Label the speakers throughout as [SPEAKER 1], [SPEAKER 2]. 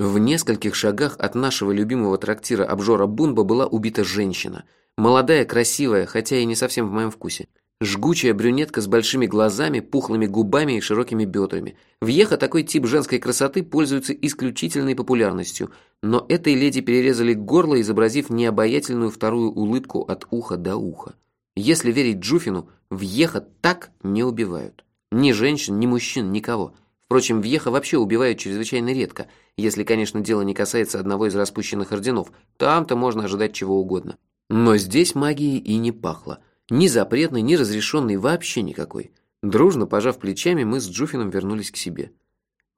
[SPEAKER 1] В нескольких шагах от нашего любимого трактира обжора Бунба была убита женщина. Молодая, красивая, хотя и не совсем в моем вкусе. Жгучая брюнетка с большими глазами, пухлыми губами и широкими бедрами. В Еха такой тип женской красоты пользуется исключительной популярностью, но этой леди перерезали горло, изобразив необаятельную вторую улыбку от уха до уха. Если верить Джуфину, в Еха так не убивают. Ни женщин, ни мужчин, никого. Впрочем, в Еха вообще убивают чрезвычайно редко, если, конечно, дело не касается одного из распущенных орденов. Там-то можно ожидать чего угодно. Но здесь магии и не пахло. Ни запретной, ни разрешенной, вообще никакой. Дружно пожав плечами, мы с Джуфином вернулись к себе.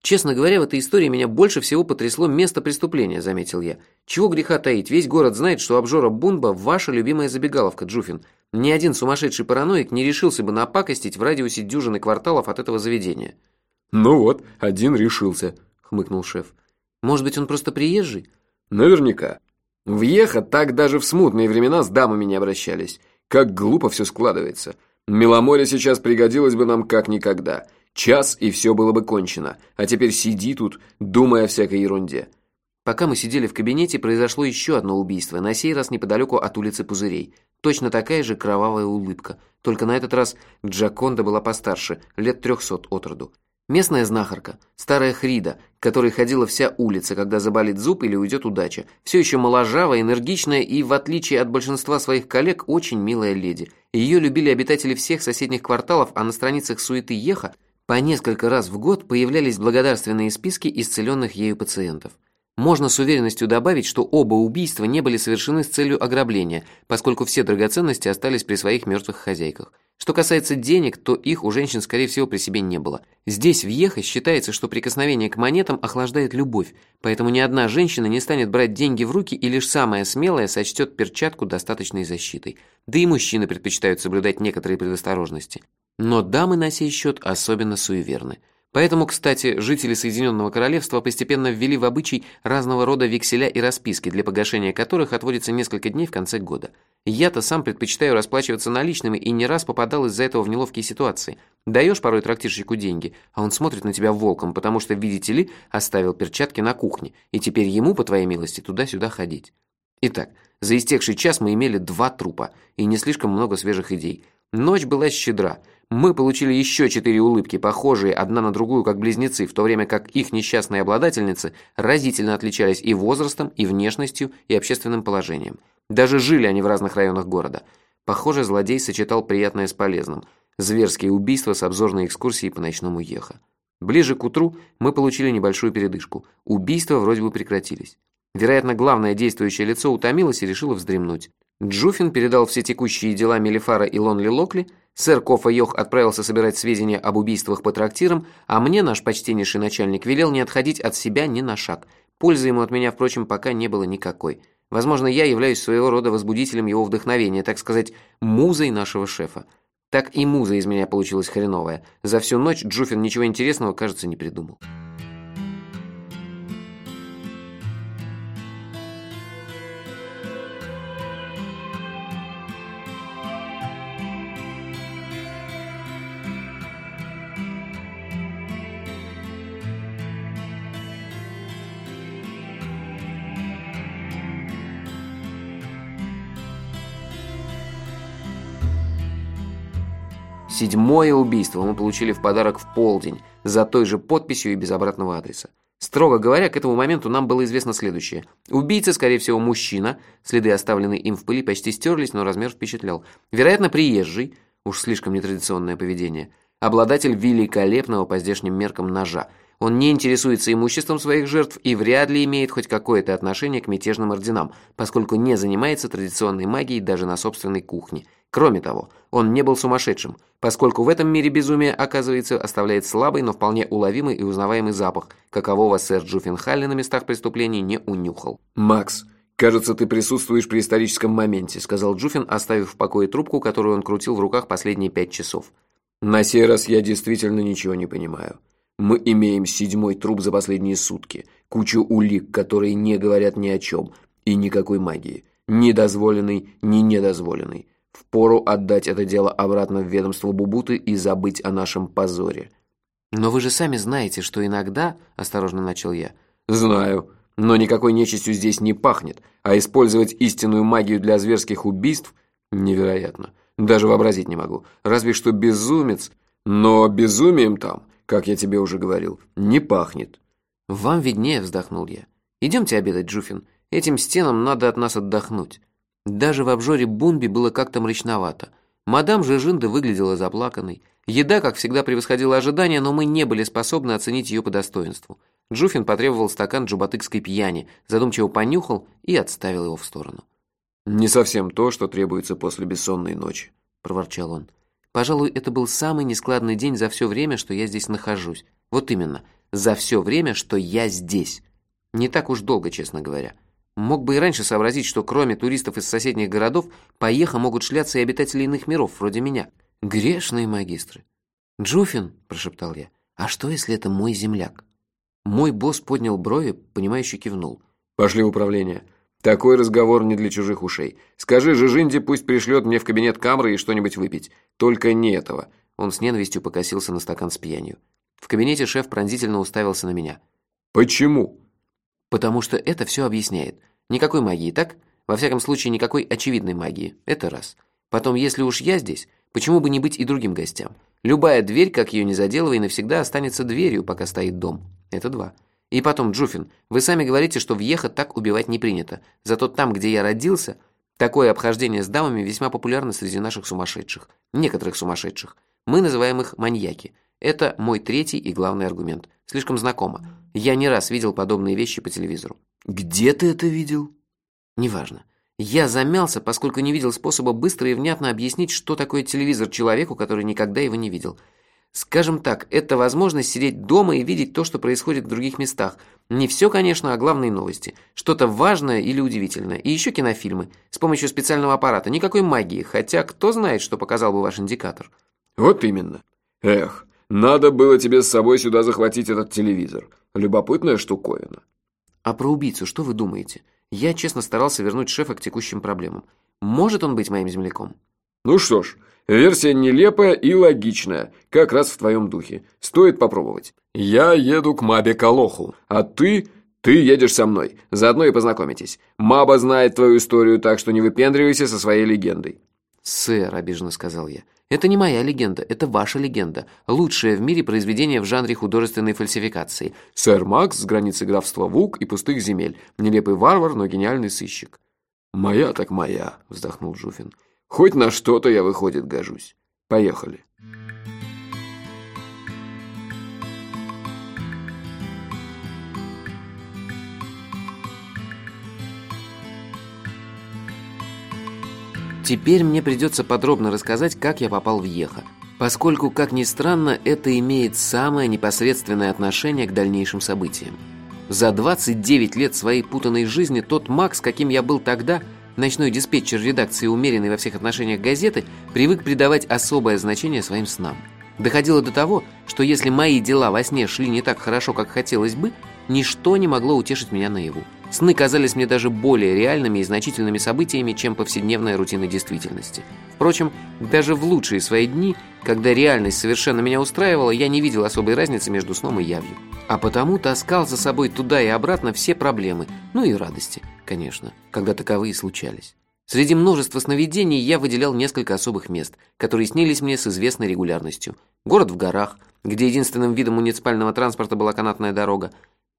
[SPEAKER 1] «Честно говоря, в этой истории меня больше всего потрясло место преступления», — заметил я. «Чего греха таить, весь город знает, что обжора Бунба – ваша любимая забегаловка, Джуфин. Ни один сумасшедший параноик не решился бы напакостить в радиусе дюжины кварталов от этого заведения».
[SPEAKER 2] «Ну вот, один решился», — хмыкнул шеф.
[SPEAKER 1] «Может быть, он просто приезжий?»
[SPEAKER 2] «Наверняка. В Еха так даже в смутные времена с дамами не обращались. Как глупо все складывается. Меломоре сейчас пригодилось бы нам как никогда. Час, и все было бы кончено. А теперь сиди тут, думая о всякой ерунде».
[SPEAKER 1] Пока мы сидели в кабинете, произошло еще одно убийство, на сей раз неподалеку от улицы Пузырей. Точно такая же кровавая улыбка. Только на этот раз Джаконда была постарше, лет трехсот от роду. Местная знахарка, старая Хрида, которой ходила вся улица, когда заболит зуб или уйдет удача. Все еще моложавая, энергичная и, в отличие от большинства своих коллег, очень милая леди. Ее любили обитатели всех соседних кварталов, а на страницах суеты Еха по несколько раз в год появлялись благодарственные списки исцеленных ею пациентов. Можно с уверенностью добавить, что оба убийства не были совершены с целью ограбления, поскольку все драгоценности остались при своих мертвых хозяйках. Что касается денег, то их у женщин, скорее всего, при себе не было. Здесь, в Ехе, считается, что прикосновение к монетам охлаждает любовь, поэтому ни одна женщина не станет брать деньги в руки и лишь самая смелая сочтет перчатку достаточной защитой. Да и мужчины предпочитают соблюдать некоторые предосторожности. Но дамы на сей счет особенно суеверны – Поэтому, кстати, жители Соединенного Королевства постепенно ввели в обычай разного рода векселя и расписки, для погашения которых отводится несколько дней в конце года. Я-то сам предпочитаю расплачиваться наличными и не раз попадал из-за этого в неловкие ситуации. Даешь порой трактирщику деньги, а он смотрит на тебя волком, потому что, видите ли, оставил перчатки на кухне, и теперь ему, по твоей милости, туда-сюда ходить. Итак, за истекший час мы имели два трупа и не слишком много свежих идей. Ночь была щедра – мы получили еще четыре улыбки, похожие одна на другую, как близнецы, в то время как их несчастные обладательницы разительно отличались и возрастом, и внешностью, и общественным положением. Даже жили они в разных районах города. Похоже, злодей сочетал приятное с полезным. Зверские убийства с обзорной экскурсией по ночному Еха. Ближе к утру мы получили небольшую передышку. Убийства вроде бы прекратились. Вероятно, главное действующее лицо утомилось и решило вздремнуть. Джуфин передал все текущие дела Мелифара и Лонли Локли, сэр Кофа Йох отправился собирать сведения об убийствах по трактирам, а мне наш почтеннейший начальник велел не отходить от себя ни на шаг. Пользы ему от меня, впрочем, пока не было никакой. Возможно, я являюсь своего рода возбудителем его вдохновения, так сказать, музой нашего шефа. Так и муза из меня получилась хреновая. За всю ночь Джуфин ничего интересного, кажется, не придумал. Седьмое убийство мы получили в подарок в полдень, за той же подписью и без обратного адреса. Строго говоря, к этому моменту нам было известно следующее. Убийца, скорее всего, мужчина, следы, оставленные им в пыли, почти стерлись, но размер впечатлял. Вероятно, приезжий, уж слишком нетрадиционное поведение, обладатель великолепного по здешним меркам ножа. Он не интересуется имуществом своих жертв и вряд ли имеет хоть какое-то отношение к мятежным орденам, поскольку не занимается традиционной магией даже на собственной кухне – Кроме того, он не был сумасшедшим, поскольку в этом мире безумие, оказывается, оставляет слабый, но вполне уловимый и узнаваемый запах, какового сэр Джуффенхалли на местах преступлений не унюхал.
[SPEAKER 2] «Макс, кажется, ты присутствуешь при историческом моменте», сказал Джуффин, оставив в покое трубку, которую он крутил в руках последние пять часов. «На сей раз я действительно ничего не понимаю. Мы имеем седьмой труп за последние сутки, кучу улик, которые не говорят ни о чем, и никакой магии. Ни дозволенной, ни недозволенной. Впору отдать это дело обратно в ведомство Бубуты и забыть о нашем позоре.
[SPEAKER 1] Но вы же сами знаете, что иногда, осторожно начал я,
[SPEAKER 2] Знаю, но никакой нечистью здесь не пахнет, а использовать истинную магию для зверских убийств невероятно. Даже вообразить не могу. Разве что безумец, но безумием там, как я тебе уже говорил, не пахнет.
[SPEAKER 1] Вам виднее, вздохнул я. Идемте обедать, Джуфин. Этим стенам надо от нас отдохнуть. Даже в обжоре Бунби было как-то мрачновато. Мадам Жижинда выглядела заплаканной. Еда, как всегда, превосходила ожидания, но мы не были способны оценить ее по достоинству. Джуфин потребовал стакан джубатыкской пьяни, задумчиво понюхал и отставил его в сторону.
[SPEAKER 2] «Не совсем то, что требуется после бессонной ночи», –
[SPEAKER 1] проворчал он. «Пожалуй, это был самый нескладный день за все время, что я здесь нахожусь. Вот именно, за все время, что я здесь. Не так уж долго, честно говоря. Мог бы и раньше сообразить, что кроме туристов из соседних городов, по Ехо могут шляться и обитатели иных миров, вроде меня. Грешные магистры. «Джуфин», – прошептал я, – «а что, если это мой земляк?» Мой босс поднял брови, понимающе кивнул.
[SPEAKER 2] «Пошли в управление. Такой разговор не для чужих ушей. Скажи Жижинде, пусть пришлет мне в кабинет камеры и что-нибудь выпить. Только не этого».
[SPEAKER 1] Он с ненавистью покосился на стакан с пьянью. В кабинете шеф пронзительно уставился на меня.
[SPEAKER 2] «Почему?»
[SPEAKER 1] Потому что это все объясняет. Никакой магии, так? Во всяком случае, никакой очевидной магии. Это раз. Потом, если уж я здесь, почему бы не быть и другим гостям? Любая дверь, как ее не заделывай, навсегда останется дверью, пока стоит дом. Это два. И потом, Джуфин, вы сами говорите, что в так убивать не принято. Зато там, где я родился, такое обхождение с дамами весьма популярно среди наших сумасшедших. Некоторых сумасшедших. Мы называем их маньяки. Это мой третий и главный аргумент. Слишком знакомо. Я не раз видел подобные вещи по телевизору.
[SPEAKER 2] Где ты это видел?
[SPEAKER 1] Неважно. Я замялся, поскольку не видел способа быстро и внятно объяснить, что такое телевизор человеку, который никогда его не видел. Скажем так, это возможность сидеть дома и видеть то, что происходит в других местах. Не все, конечно, а главные новости. Что-то важное или удивительное. И еще кинофильмы. С помощью специального аппарата. Никакой магии. Хотя кто знает, что показал бы ваш индикатор.
[SPEAKER 2] Вот именно. Эх, надо было тебе с собой сюда захватить этот телевизор. Любопытная штуковина.
[SPEAKER 1] А про убийцу что вы думаете? Я честно старался вернуть шефа к текущим проблемам. Может он быть моим земляком?
[SPEAKER 2] Ну что ж, версия нелепая и логичная, как раз в твоем духе. Стоит попробовать. Я еду к Мабе Калоху, а ты... Ты едешь со мной. Заодно и познакомитесь. Маба знает твою историю, так что не выпендривайся со своей легендой.
[SPEAKER 1] «Сэр», — обиженно сказал я, — «это не моя легенда, это ваша легенда. Лучшее в мире произведение в жанре художественной фальсификации. Сэр Макс с границы графства Вук и пустых земель. Нелепый варвар, но гениальный сыщик».
[SPEAKER 2] «Моя так моя», — вздохнул Жуфин. «Хоть на что-то я, выходит, гожусь. Поехали».
[SPEAKER 1] Теперь мне придется подробно рассказать, как я попал в Ехо, поскольку, как ни странно, это имеет самое непосредственное отношение к дальнейшим событиям. За 29 лет своей путанной жизни тот Макс, каким я был тогда, ночной диспетчер редакции умеренной во всех отношениях газеты, привык придавать особое значение своим снам. Доходило до того, что если мои дела во сне шли не так хорошо, как хотелось бы, ничто не могло утешить меня наяву. Сны казались мне даже более реальными и значительными событиями, чем повседневная рутина действительности. Впрочем, даже в лучшие свои дни, когда реальность совершенно меня устраивала, я не видел особой разницы между сном и явью. А потому таскал за собой туда и обратно все проблемы, ну и радости, конечно, когда таковые случались. Среди множества сновидений я выделял несколько особых мест, которые снились мне с известной регулярностью. Город в горах, где единственным видом муниципального транспорта была канатная дорога,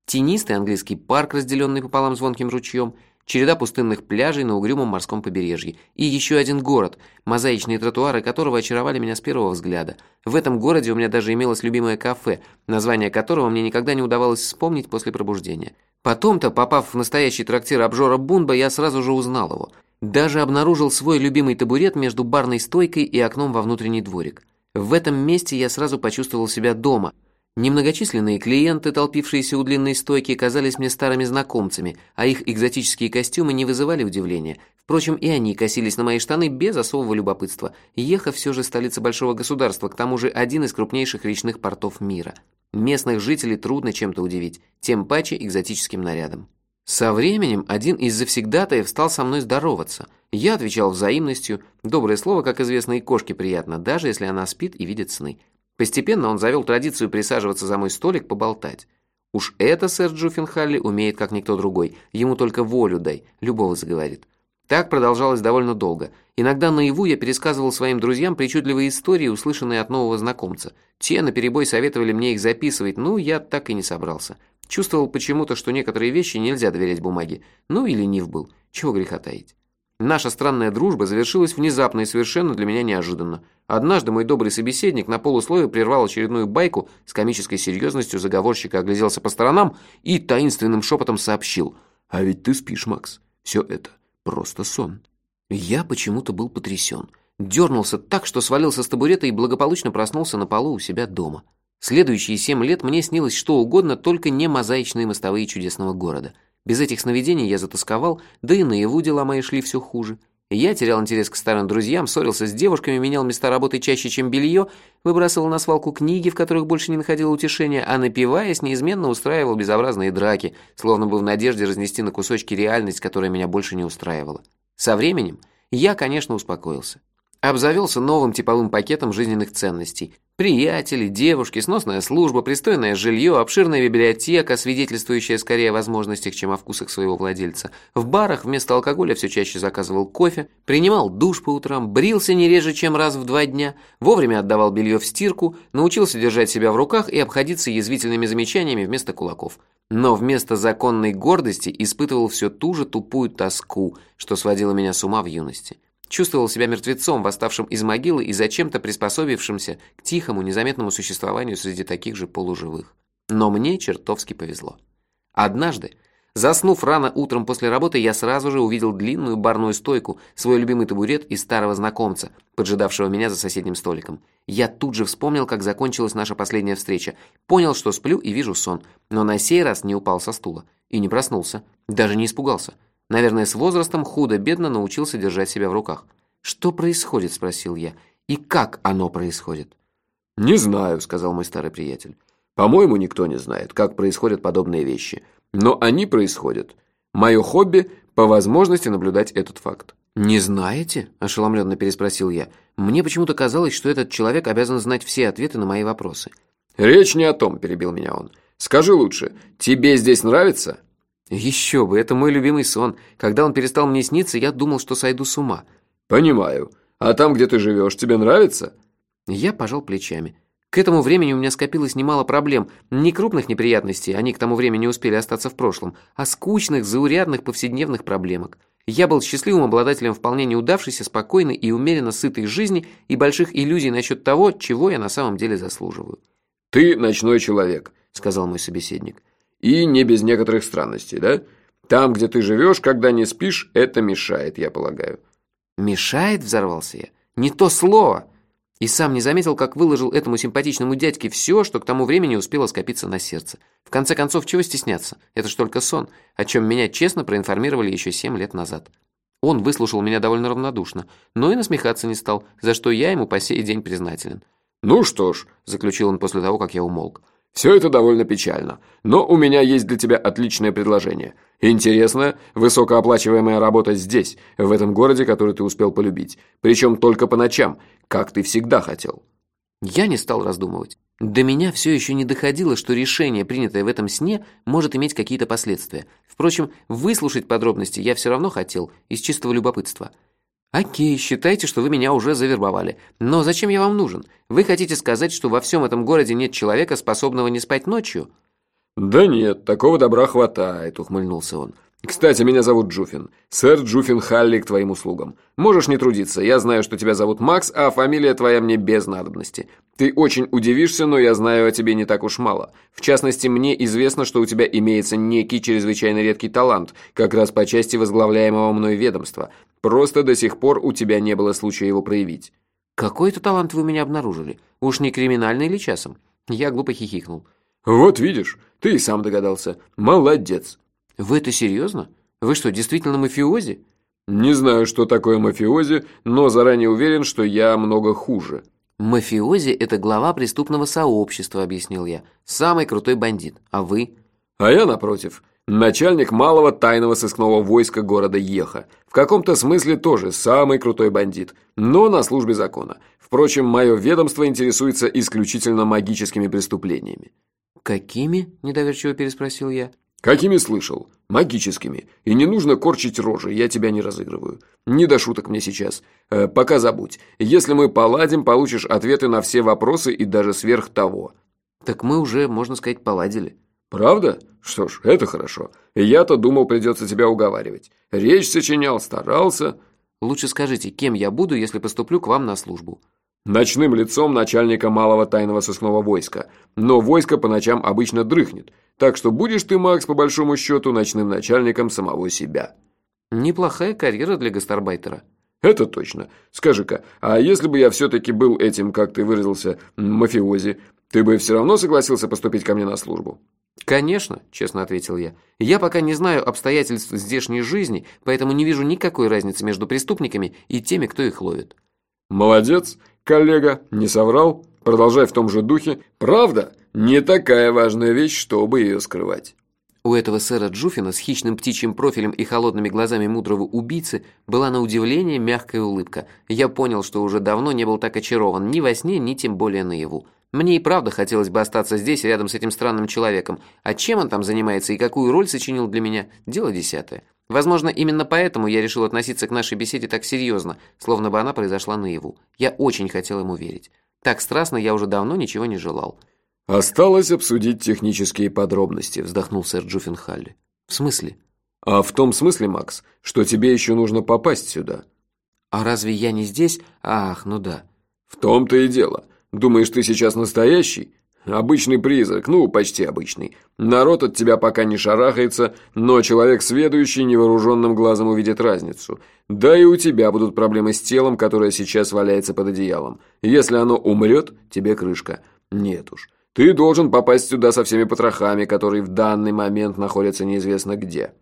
[SPEAKER 1] Тенистый английский парк, разделенный пополам звонким ручьем, череда пустынных пляжей на угрюмом морском побережье и еще один город, мозаичные тротуары которого очаровали меня с первого взгляда. В этом городе у меня даже имелось любимое кафе, название которого мне никогда не удавалось вспомнить после пробуждения. Потом-то, попав в настоящий трактир обжора Бунба, я сразу же узнал его. Даже обнаружил свой любимый табурет между барной стойкой и окном во внутренний дворик. В этом месте я сразу почувствовал себя дома – Немногочисленные клиенты, толпившиеся у длинной стойки, казались мне старыми знакомцами, а их экзотические костюмы не вызывали удивления. Впрочем, и они косились на мои штаны без особого любопытства. Еха все же столица большого государства, к тому же один из крупнейших речных портов мира. Местных жителей трудно чем-то удивить, тем паче экзотическим нарядом. Со временем один из завсегдатаев стал со мной здороваться. Я отвечал взаимностью. Доброе слово, как известно, и кошке приятно, даже если она спит и видит сны. Постепенно он завел традицию присаживаться за мой столик поболтать. Уж это сэр Джуффин Халли умеет как никто другой. Ему только волю дай, любого заговорит. Так продолжалось довольно долго. Иногда наяву я пересказывал своим друзьям причудливые истории, услышанные от нового знакомца. Те наперебой советовали мне их записывать, ну, я так и не собрался. Чувствовал почему-то, что некоторые вещи нельзя доверять бумаге. Ну, или ленив был. Чего греха таить. Наша странная дружба завершилась внезапно и совершенно для меня неожиданно. Однажды мой добрый собеседник на полусловие прервал очередную байку, с комической серьезностью заговорщика огляделся по сторонам и таинственным шепотом сообщил. «А ведь ты спишь, Макс. Все это просто сон». Я почему-то был потрясен. Дернулся так, что свалился с табурета и благополучно проснулся на полу у себя дома. Следующие семь лет мне снилось что угодно, только не мозаичные мостовые чудесного города. Без этих сновидений я затасковал, да и наяву дела мои шли все хуже. Я терял интерес к старым друзьям, ссорился с девушками, менял места работы чаще, чем белье, выбрасывал на свалку книги, в которых больше не находил утешения, а напиваясь, неизменно устраивал безобразные драки, словно бы в надежде разнести на кусочки реальность, которая меня больше не устраивала. Со временем я, конечно, успокоился. Обзавелся новым типовым пакетом жизненных ценностей. Приятели, девушки, сносная служба, пристойное жилье, обширная библиотека, свидетельствующая скорее о возможностях, чем о вкусах своего владельца. В барах вместо алкоголя все чаще заказывал кофе, принимал душ по утрам, брился не реже, чем раз в два дня, вовремя отдавал белье в стирку, научился держать себя в руках и обходиться язвительными замечаниями вместо кулаков. Но вместо законной гордости испытывал все ту же тупую тоску, что сводило меня с ума в юности. Чувствовал себя мертвецом, восставшим из могилы и зачем-то приспособившимся к тихому, незаметному существованию среди таких же полуживых. Но мне чертовски повезло. Однажды, заснув рано утром после работы, я сразу же увидел длинную барную стойку, свой любимый табурет и старого знакомца, поджидавшего меня за соседним столиком. Я тут же вспомнил, как закончилась наша последняя встреча. Понял, что сплю и вижу сон, но на сей раз не упал со стула. И не проснулся. Даже не испугался. Наверное, с возрастом худо-бедно научился держать себя в руках. «Что происходит?» – спросил я. «И как оно происходит?»
[SPEAKER 2] «Не знаю», – сказал мой старый приятель. «По-моему, никто не знает, как происходят подобные вещи. Но они происходят. Мое хобби – по возможности наблюдать этот факт».
[SPEAKER 1] «Не знаете?» – ошеломленно переспросил я. «Мне почему-то казалось, что этот человек обязан знать все ответы на мои вопросы».
[SPEAKER 2] «Речь не о том», – перебил меня он. «Скажи лучше, тебе здесь нравится?»
[SPEAKER 1] Еще бы, это мой любимый сон. Когда он перестал мне сниться, я думал, что сойду с ума.
[SPEAKER 2] Понимаю. А там, где ты живешь, тебе нравится?
[SPEAKER 1] Я пожал плечами. К этому времени у меня скопилось немало проблем. Не крупных неприятностей, они к тому времени успели остаться в прошлом, а скучных, заурядных повседневных проблемок. Я был счастливым обладателем вполне неудавшейся, спокойной и умеренно сытой жизни и больших иллюзий насчет того, чего я на самом деле заслуживаю.
[SPEAKER 2] «Ты ночной человек», — сказал мой собеседник. И не без некоторых странностей, да? Там, где ты живешь, когда не спишь, это мешает, я полагаю».
[SPEAKER 1] «Мешает?» – взорвался я. «Не то слово!» И сам не заметил, как выложил этому симпатичному дядьке все, что к тому времени успело скопиться на сердце. В конце концов, чего стесняться? Это ж только сон, о чем меня честно проинформировали еще семь лет назад. Он выслушал меня довольно равнодушно, но и насмехаться не стал, за что я ему по сей день признателен.
[SPEAKER 2] «Ну что ж», – заключил он после того, как я умолк, – все это довольно печально, но у меня есть для тебя отличное предложение. Интересная, высокооплачиваемая работа здесь, в этом городе, который ты успел полюбить. Причем только по ночам, как ты всегда хотел».
[SPEAKER 1] Я не стал раздумывать. До меня все еще не доходило, что решение, принятое в этом сне, может иметь какие-то последствия. Впрочем, выслушать подробности я все равно хотел, из чистого любопытства – «Окей, считайте, что вы меня уже завербовали. Но зачем я вам нужен? Вы хотите сказать, что во всем этом городе нет человека, способного не спать ночью?»
[SPEAKER 2] «Да нет, такого добра хватает», — ухмыльнулся он. «Кстати, меня зовут Джуфин. Сэр Джуфин Халли к твоим услугам. Можешь не трудиться, я знаю, что тебя зовут Макс, а фамилия твоя мне без надобности. Ты очень удивишься, но я знаю о тебе не так уж мало. В частности, мне известно, что у тебя имеется некий чрезвычайно редкий талант, как раз по части возглавляемого мной ведомства. Просто до сих пор у тебя не было случая его проявить».
[SPEAKER 1] «Какой-то талант вы у меня обнаружили. Уж не криминальный ли часом?» Я глупо хихикнул.
[SPEAKER 2] «Вот видишь, ты и сам догадался. Молодец».
[SPEAKER 1] «Вы это серьезно? Вы что, действительно мафиози?»
[SPEAKER 2] «Не знаю, что такое мафиози, но заранее уверен, что я много хуже».
[SPEAKER 1] «Мафиози – это глава преступного сообщества», – объяснил я. «Самый крутой бандит. А вы?»
[SPEAKER 2] «А я, напротив, начальник малого тайного сыскного войска города Еха. В каком-то смысле тоже самый крутой бандит, но на службе закона. Впрочем, мое ведомство интересуется исключительно магическими преступлениями».
[SPEAKER 1] «Какими?» – недоверчиво переспросил я.
[SPEAKER 2] «Какими слышал? Магическими. И не нужно корчить рожи, я тебя не разыгрываю. Не до шуток мне сейчас. Э, пока забудь. Если мы поладим, получишь ответы на все вопросы и даже сверх того».
[SPEAKER 1] «Так мы уже, можно сказать, поладили».
[SPEAKER 2] «Правда? Что ж, это хорошо. Я-то думал, придется тебя уговаривать. Речь сочинял, старался».
[SPEAKER 1] «Лучше скажите, кем я буду, если поступлю к вам на службу?»
[SPEAKER 2] Ночным лицом начальника малого тайного сыскного войска. Но войско по ночам обычно дрыхнет. Так что будешь ты, Макс, по большому счету, ночным начальником самого себя.
[SPEAKER 1] Неплохая карьера для гастарбайтера.
[SPEAKER 2] Это точно. Скажи-ка, а если бы я все-таки был этим, как ты выразился, мафиози, ты бы все равно согласился поступить ко мне на службу?
[SPEAKER 1] «Конечно», – честно ответил я. «Я пока не знаю обстоятельств здешней жизни, поэтому не вижу никакой разницы между преступниками и теми, кто их ловит».
[SPEAKER 2] «Молодец. Коллега, не соврал? Продолжай в том же духе. Правда, не такая важная вещь, чтобы ее скрывать.
[SPEAKER 1] У этого сэра Джуфина с хищным птичьим профилем и холодными глазами мудрого убийцы была на удивление мягкая улыбка. Я понял, что уже давно не был так очарован ни во сне, ни тем более наяву. Мне и правда хотелось бы остаться здесь, рядом с этим странным человеком. А чем он там занимается и какую роль сочинил для меня – дело десятое. Возможно, именно поэтому я решил относиться к нашей беседе так серьезно, словно бы она произошла наяву. Я очень хотел ему верить. Так страстно я уже давно ничего не желал.
[SPEAKER 2] «Осталось обсудить технические подробности», – вздохнул сэр Джуффин Халли.
[SPEAKER 1] «В смысле?»
[SPEAKER 2] «А в том смысле, Макс, что тебе еще нужно попасть сюда».
[SPEAKER 1] «А разве я не здесь? Ах, ну да».
[SPEAKER 2] «В том-то и дело. Думаешь, ты сейчас настоящий? Обычный призрак, ну, почти обычный. Народ от тебя пока не шарахается, но человек сведущий невооруженным глазом увидит разницу. Да и у тебя будут проблемы с телом, которое сейчас валяется под одеялом. Если оно умрет, тебе крышка. Нет уж. Ты должен попасть сюда со всеми потрохами, которые в данный момент находятся неизвестно где.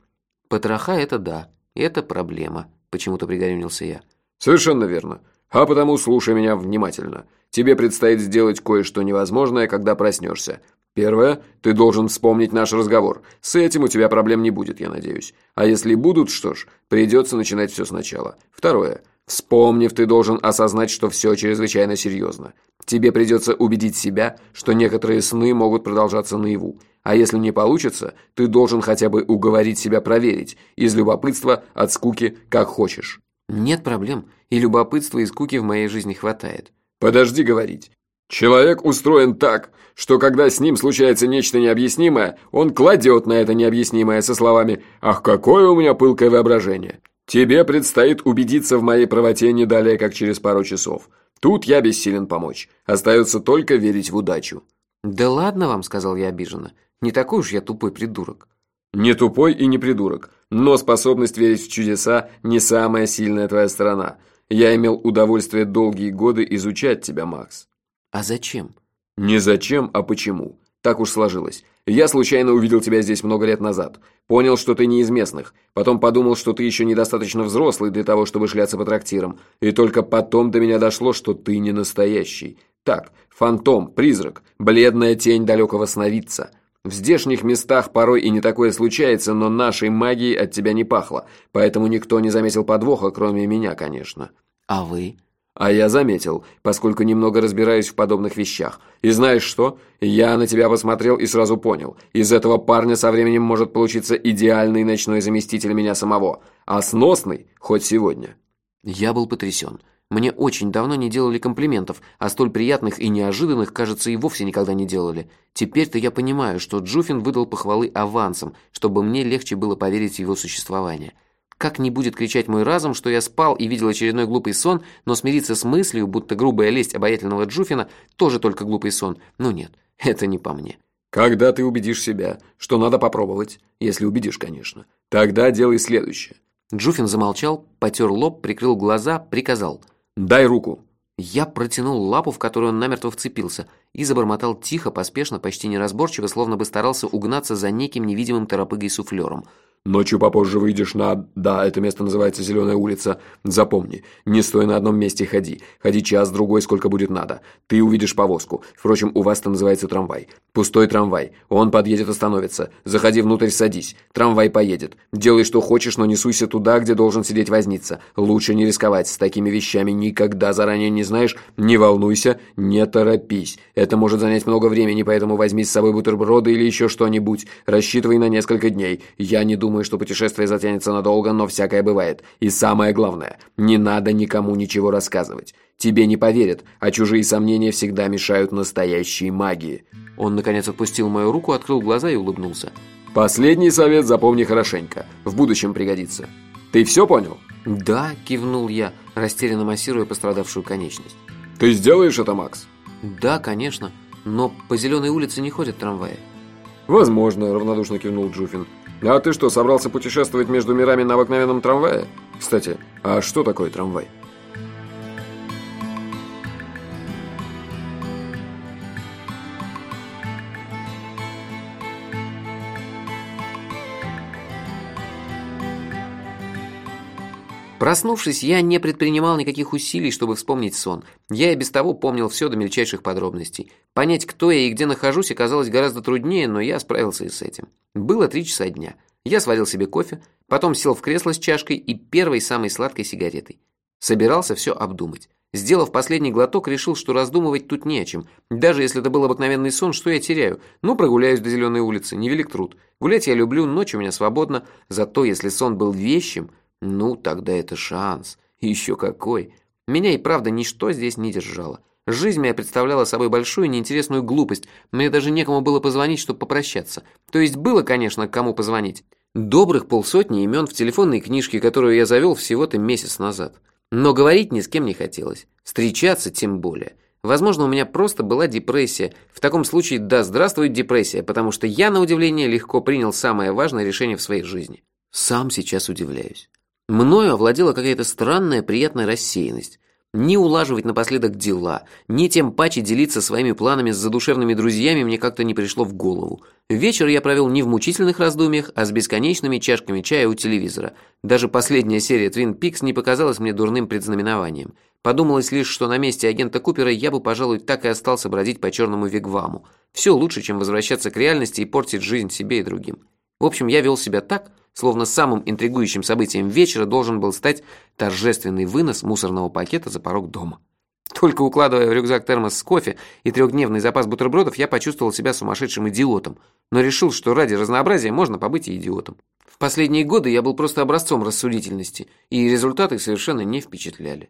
[SPEAKER 1] Потроха – это да, это проблема, почему-то пригорюнился я.
[SPEAKER 2] Совершенно верно. А потому слушай меня внимательно. Тебе предстоит сделать кое-что невозможное, когда проснешься. Первое, ты должен вспомнить наш разговор. С этим у тебя проблем не будет, я надеюсь. А если будут, что ж, придется начинать все сначала. Второе, вспомнив, ты должен осознать, что все чрезвычайно серьезно. Тебе придется убедить себя, что некоторые сны могут продолжаться наяву. А если не получится, ты должен хотя бы уговорить себя проверить, из любопытства, от скуки, как хочешь.
[SPEAKER 1] Нет проблем, и любопытства и скуки в моей жизни хватает.
[SPEAKER 2] Подожди говорить. Человек устроен так, что когда с ним случается нечто необъяснимое, он кладет на это необъяснимое со словами «Ах, какое у меня пылкое воображение!» Тебе предстоит убедиться в моей правоте не далее, как через пару часов. Тут я бессилен помочь. Остается только верить в удачу.
[SPEAKER 1] «Да ладно вам», — сказал я обиженно. «Не такой уж я тупой придурок».
[SPEAKER 2] «Не тупой и не придурок, но способность верить в чудеса не самая сильная твоя сторона. Я имел удовольствие долгие годы изучать тебя, Макс.
[SPEAKER 1] А зачем?
[SPEAKER 2] Не зачем, а почему. Так уж сложилось. Я случайно увидел тебя здесь много лет назад. Понял, что ты не из местных. Потом подумал, что ты еще недостаточно взрослый для того, чтобы шляться по трактирам. И только потом до меня дошло, что ты не настоящий. Так, фантом, призрак, бледная тень далекого сновидца – в здешних местах порой и не такое случается, но нашей магией от тебя не пахло, поэтому никто не заметил подвоха, кроме меня, конечно.
[SPEAKER 1] А вы?
[SPEAKER 2] А я заметил, поскольку немного разбираюсь в подобных вещах. И знаешь что? Я на тебя посмотрел и сразу понял. Из этого парня со временем может получиться идеальный ночной заместитель меня самого, а сносный хоть сегодня.
[SPEAKER 1] Я был потрясен. Мне очень давно не делали комплиментов, а столь приятных и неожиданных, кажется, и вовсе никогда не делали. Теперь-то я понимаю, что Джуфин выдал похвалы авансом, чтобы мне легче было поверить в его существование. Как не будет кричать мой разум, что я спал и видел очередной глупый сон, но смириться с мыслью, будто грубая лесть обаятельного Джуфина тоже только глупый сон. Ну нет, это не по мне.
[SPEAKER 2] Когда ты убедишь себя, что надо попробовать, если убедишь, конечно, тогда делай следующее.
[SPEAKER 1] Джуфин замолчал, потер лоб, прикрыл глаза, приказал –
[SPEAKER 2] «Дай руку!»
[SPEAKER 1] Я протянул лапу, в которую он намертво вцепился, и забормотал тихо, поспешно, почти неразборчиво, словно бы старался угнаться за неким невидимым торопыгой-суфлером.
[SPEAKER 2] Ночью попозже выйдешь на... Да, это место называется Зеленая улица. Запомни, не стой на одном месте, ходи. Ходи час-другой, сколько будет надо. Ты увидишь повозку. Впрочем, у вас это называется трамвай. Пустой трамвай. Он подъедет, остановится. Заходи внутрь, садись. Трамвай поедет. Делай, что хочешь, но не суйся туда, где должен сидеть возница. Лучше не рисковать. С такими вещами никогда заранее не знаешь. Не волнуйся, не торопись. Это может занять много времени, поэтому возьми с собой бутерброды или еще что-нибудь. Рассчитывай на несколько дней. Я не думаю, что путешествие затянется надолго, но всякое бывает. И самое главное, не надо никому ничего рассказывать. Тебе не поверят, а чужие сомнения всегда мешают настоящей магии».
[SPEAKER 1] Он, наконец, отпустил мою руку, открыл глаза и улыбнулся.
[SPEAKER 2] «Последний совет запомни хорошенько. В будущем пригодится. Ты все понял?»
[SPEAKER 1] «Да», – кивнул я, растерянно массируя пострадавшую конечность.
[SPEAKER 2] «Ты сделаешь это, Макс?»
[SPEAKER 1] «Да, конечно. Но по Зеленой улице не ходят трамваи».
[SPEAKER 2] «Возможно», – равнодушно кивнул Джуфин. А ты что, собрался путешествовать между мирами на обыкновенном трамвае? Кстати, а что такое трамвай?
[SPEAKER 1] Проснувшись, я не предпринимал никаких усилий, чтобы вспомнить сон. Я и без того помнил все до мельчайших подробностей. Понять, кто я и где нахожусь, оказалось гораздо труднее, но я справился и с этим. Было три часа дня. Я сварил себе кофе, потом сел в кресло с чашкой и первой самой сладкой сигаретой. Собирался все обдумать. Сделав последний глоток, решил, что раздумывать тут не о чем. Даже если это был обыкновенный сон, что я теряю? Ну, прогуляюсь до Зеленой улицы, невелик труд. Гулять я люблю, ночь у меня свободна. Зато если сон был вещим, ну, тогда это шанс. еще какой. Меня и правда ничто здесь не держало. Жизнь моя представляла собой большую неинтересную глупость. Мне даже некому было позвонить, чтобы попрощаться. То есть было, конечно, кому позвонить. Добрых полсотни имен в телефонной книжке, которую я завел всего-то месяц назад. Но говорить ни с кем не хотелось. Встречаться тем более. Возможно, у меня просто была депрессия. В таком случае, да, здравствует депрессия, потому что я, на удивление, легко принял самое важное решение в своей жизни. Сам сейчас удивляюсь. Мною овладела какая-то странная приятная рассеянность. Не улаживать напоследок дела, не тем паче делиться своими планами с задушевными друзьями мне как-то не пришло в голову. Вечер я провел не в мучительных раздумьях, а с бесконечными чашками чая у телевизора. Даже последняя серия Twin Peaks не показалась мне дурным предзнаменованием. Подумалось лишь, что на месте агента Купера я бы, пожалуй, так и остался бродить по черному вигваму. Все лучше, чем возвращаться к реальности и портить жизнь себе и другим. В общем, я вел себя так, словно самым интригующим событием вечера должен был стать торжественный вынос мусорного пакета за порог дома. Только укладывая в рюкзак термос с кофе и трехдневный запас бутербродов, я почувствовал себя сумасшедшим идиотом, но решил, что ради разнообразия можно побыть и идиотом. В последние годы я был просто образцом рассудительности, и результаты совершенно не впечатляли.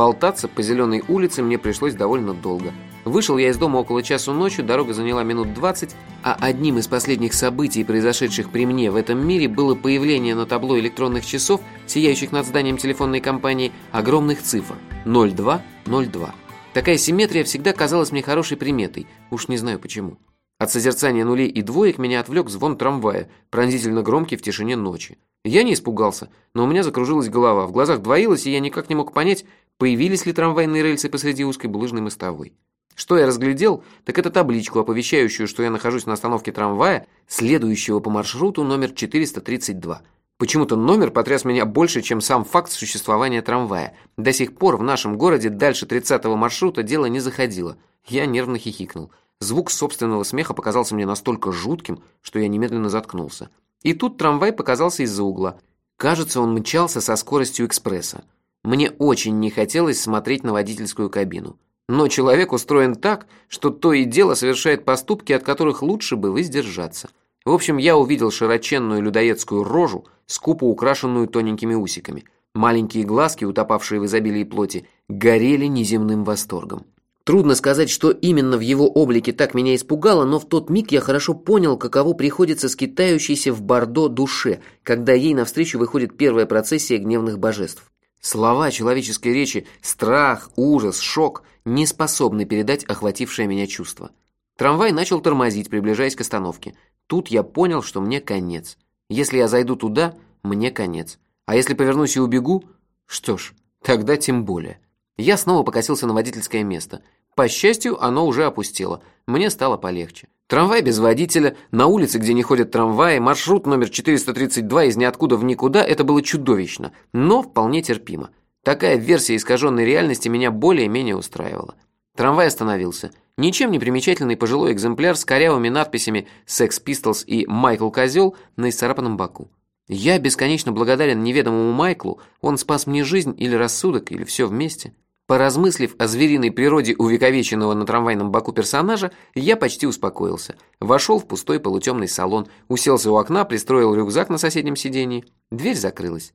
[SPEAKER 1] Болтаться по зеленой улице мне пришлось довольно долго. Вышел я из дома около часу ночи, дорога заняла минут 20, а одним из последних событий, произошедших при мне в этом мире, было появление на табло электронных часов, сияющих над зданием телефонной компании, огромных цифр 0202. Такая симметрия всегда казалась мне хорошей приметой, уж не знаю почему. От созерцания нулей и двоек меня отвлек звон трамвая, пронзительно громкий в тишине ночи. Я не испугался, но у меня закружилась голова, в глазах двоилось, и я никак не мог понять, появились ли трамвайные рельсы посреди узкой булыжной мостовой. Что я разглядел, так это табличку, оповещающую, что я нахожусь на остановке трамвая, следующего по маршруту номер 432. Почему-то номер потряс меня больше, чем сам факт существования трамвая. До сих пор в нашем городе дальше 30-го маршрута дело не заходило. Я нервно хихикнул. Звук собственного смеха показался мне настолько жутким, что я немедленно заткнулся. И тут трамвай показался из-за угла. Кажется, он мчался со скоростью экспресса. Мне очень не хотелось смотреть на водительскую кабину. Но человек устроен так, что то и дело совершает поступки, от которых лучше бы воздержаться. В общем, я увидел широченную людоедскую рожу, скупо украшенную тоненькими усиками. Маленькие глазки, утопавшие в изобилии плоти, горели неземным восторгом. Трудно сказать, что именно в его облике так меня испугало, но в тот миг я хорошо понял, каково приходится скитающейся в Бордо душе, когда ей навстречу выходит первая процессия гневных божеств. Слова человеческой речи «страх», «ужас», «шок» не способны передать охватившее меня чувство. Трамвай начал тормозить, приближаясь к остановке. Тут я понял, что мне конец. Если я зайду туда, мне конец. А если повернусь и убегу, что ж, тогда тем более. Я снова покосился на водительское место. По счастью, оно уже опустело. Мне стало полегче. Трамвай без водителя, на улице, где не ходят трамваи, маршрут номер 432 из ниоткуда в никуда – это было чудовищно, но вполне терпимо. Такая версия искаженной реальности меня более-менее устраивала. Трамвай остановился. Ничем не примечательный пожилой экземпляр с корявыми надписями «Sex Pistols» и «Майкл Козел» на исцарапанном боку. Я бесконечно благодарен неведомому Майклу, он спас мне жизнь или рассудок, или все вместе. Поразмыслив о звериной природе увековеченного на трамвайном боку персонажа, я почти успокоился. Вошел в пустой полутемный салон, уселся у окна, пристроил рюкзак на соседнем сиденье. Дверь закрылась.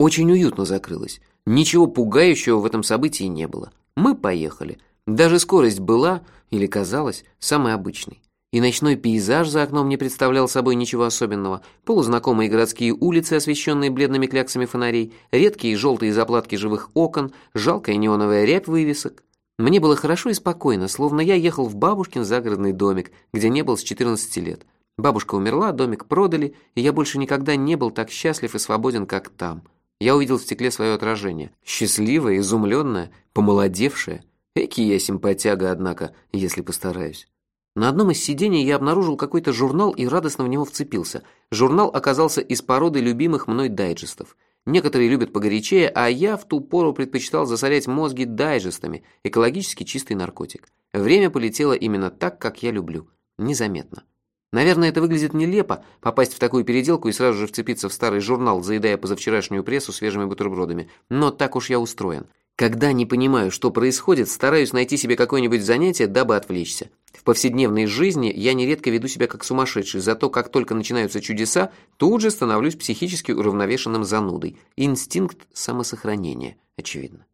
[SPEAKER 1] Очень уютно закрылась. Ничего пугающего в этом событии не было. Мы поехали. Даже скорость была, или казалась, самой обычной. И ночной пейзаж за окном не представлял собой ничего особенного. Полузнакомые городские улицы, освещенные бледными кляксами фонарей, редкие желтые заплатки живых окон, жалкая неоновая рябь вывесок. Мне было хорошо и спокойно, словно я ехал в бабушкин загородный домик, где не был с 14 лет. Бабушка умерла, домик продали, и я больше никогда не был так счастлив и свободен, как там. Я увидел в стекле свое отражение. Счастливое, изумленное, помолодевшее. Эки я симпатяга, однако, если постараюсь. На одном из сидений я обнаружил какой-то журнал и радостно в него вцепился. Журнал оказался из породы любимых мной дайджестов. Некоторые любят погорячее, а я в ту пору предпочитал засорять мозги дайджестами, экологически чистый наркотик. Время полетело именно так, как я люблю. Незаметно. Наверное, это выглядит нелепо, попасть в такую переделку и сразу же вцепиться в старый журнал, заедая позавчерашнюю прессу свежими бутербродами. Но так уж я устроен. Когда не понимаю, что происходит, стараюсь найти себе какое-нибудь занятие, дабы отвлечься. В повседневной жизни я нередко веду себя как сумасшедший, зато как только начинаются чудеса, тут же становлюсь психически уравновешенным занудой. Инстинкт самосохранения, очевидно.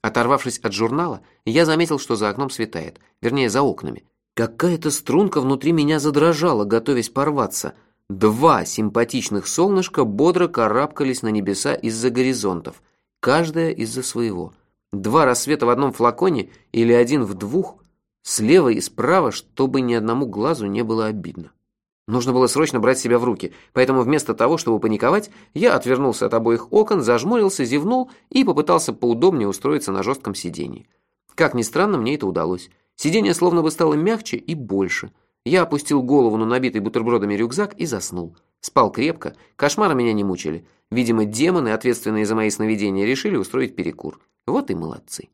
[SPEAKER 1] Оторвавшись от журнала, я заметил, что за окном светает, вернее, за окнами. Какая-то струнка внутри меня задрожала, готовясь порваться. Два симпатичных солнышка бодро карабкались на небеса из-за горизонтов, каждая из-за своего. Два рассвета в одном флаконе или один в двух, слева и справа, чтобы ни одному глазу не было обидно. Нужно было срочно брать себя в руки, поэтому вместо того, чтобы паниковать, я отвернулся от обоих окон, зажмурился, зевнул и попытался поудобнее устроиться на жестком сиденье. Как ни странно, мне это удалось. Сиденье словно бы стало мягче и больше. Я опустил голову на набитый бутербродами рюкзак и заснул. Спал крепко, кошмары меня не мучили. Видимо, демоны, ответственные за мои сновидения, решили устроить перекур. Вот и молодцы.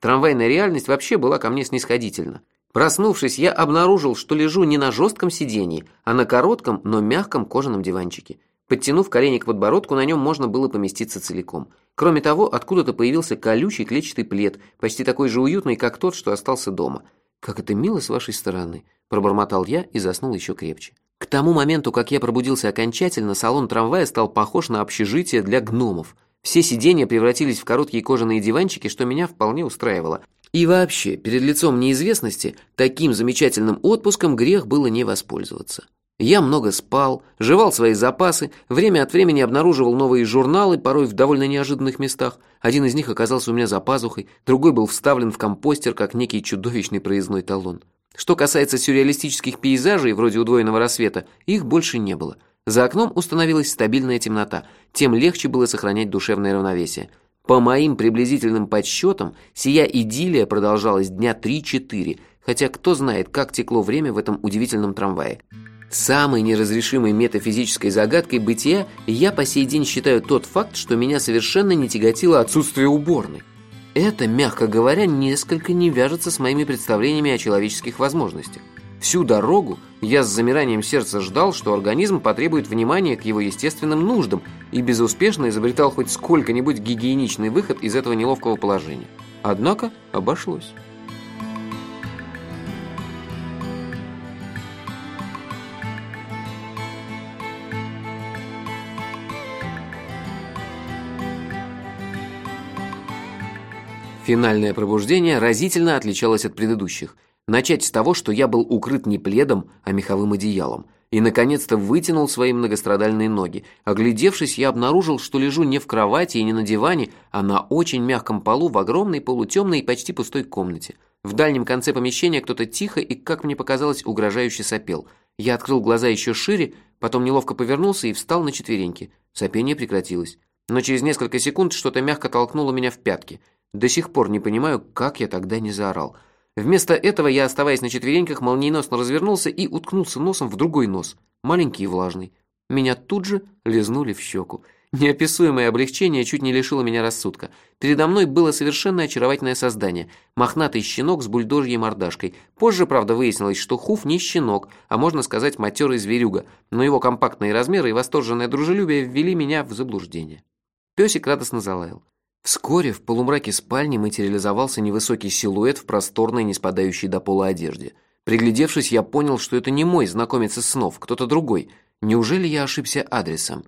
[SPEAKER 1] Трамвайная реальность вообще была ко мне снисходительна. Проснувшись, я обнаружил, что лежу не на жестком сиденье, а на коротком, но мягком кожаном диванчике. Подтянув колени к подбородку, на нем можно было поместиться целиком. Кроме того, откуда-то появился колючий клетчатый плед, почти такой же уютный, как тот, что остался дома. «Как это мило с вашей стороны», – пробормотал я и заснул еще крепче. К тому моменту, как я пробудился окончательно, салон трамвая стал похож на общежитие для гномов. Все сиденья превратились в короткие кожаные диванчики, что меня вполне устраивало. И вообще, перед лицом неизвестности, таким замечательным отпуском грех было не воспользоваться. Я много спал, жевал свои запасы, время от времени обнаруживал новые журналы, порой в довольно неожиданных местах. Один из них оказался у меня за пазухой, другой был вставлен в компостер, как некий чудовищный проездной талон. Что касается сюрреалистических пейзажей, вроде удвоенного рассвета, их больше не было. За окном установилась стабильная темнота, тем легче было сохранять душевное равновесие. По моим приблизительным подсчетам, сия идиллия продолжалась дня 3-4, хотя кто знает, как текло время в этом удивительном трамвае. Самой неразрешимой метафизической загадкой бытия я по сей день считаю тот факт, что меня совершенно не тяготило отсутствие уборной. Это, мягко говоря, несколько не вяжется с моими представлениями о человеческих возможностях. Всю дорогу я с замиранием сердца ждал, что организм потребует внимания к его естественным нуждам и безуспешно изобретал хоть сколько-нибудь гигиеничный выход из этого неловкого положения. Однако обошлось. Финальное пробуждение разительно отличалось от предыдущих. Начать с того, что я был укрыт не пледом, а меховым одеялом. И, наконец-то, вытянул свои многострадальные ноги. Оглядевшись, я обнаружил, что лежу не в кровати и не на диване, а на очень мягком полу в огромной полутемной и почти пустой комнате. В дальнем конце помещения кто-то тихо и, как мне показалось, угрожающе сопел. Я открыл глаза еще шире, потом неловко повернулся и встал на четвереньки. Сопение прекратилось. Но через несколько секунд что-то мягко толкнуло меня в пятки. До сих пор не понимаю, как я тогда не заорал. Вместо этого я, оставаясь на четвереньках, молниеносно развернулся и уткнулся носом в другой нос, маленький и влажный. Меня тут же лизнули в щеку. Неописуемое облегчение чуть не лишило меня рассудка. Передо мной было совершенно очаровательное создание. Мохнатый щенок с бульдожьей мордашкой. Позже, правда, выяснилось, что Хуф не щенок, а можно сказать матерый зверюга. Но его компактные размеры и восторженное дружелюбие ввели меня в заблуждение. Песик радостно залаял. Вскоре в полумраке спальни материализовался невысокий силуэт в просторной, не спадающей до пола одежде. Приглядевшись, я понял, что это не мой знакомец из снов, кто-то другой. Неужели я ошибся адресом?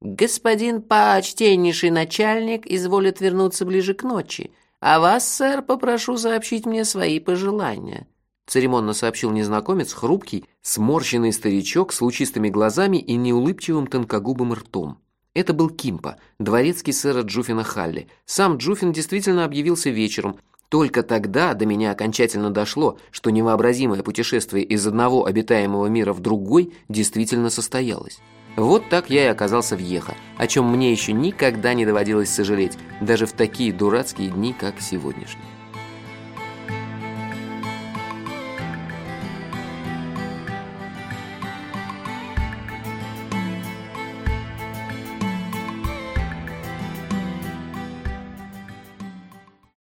[SPEAKER 3] «Господин почтеннейший начальник изволит вернуться ближе к ночи, а вас, сэр, попрошу сообщить мне свои пожелания»,
[SPEAKER 1] церемонно сообщил незнакомец, хрупкий, сморщенный старичок с лучистыми глазами и неулыбчивым тонкогубым ртом. Это был Кимпа, дворецкий сэра Джуфина Халли. Сам Джуфин действительно объявился вечером. Только тогда до меня окончательно дошло, что невообразимое путешествие из одного обитаемого мира в другой действительно состоялось. Вот так я и оказался в Ехо, о чем мне еще никогда не доводилось сожалеть, даже в такие дурацкие дни, как сегодняшний.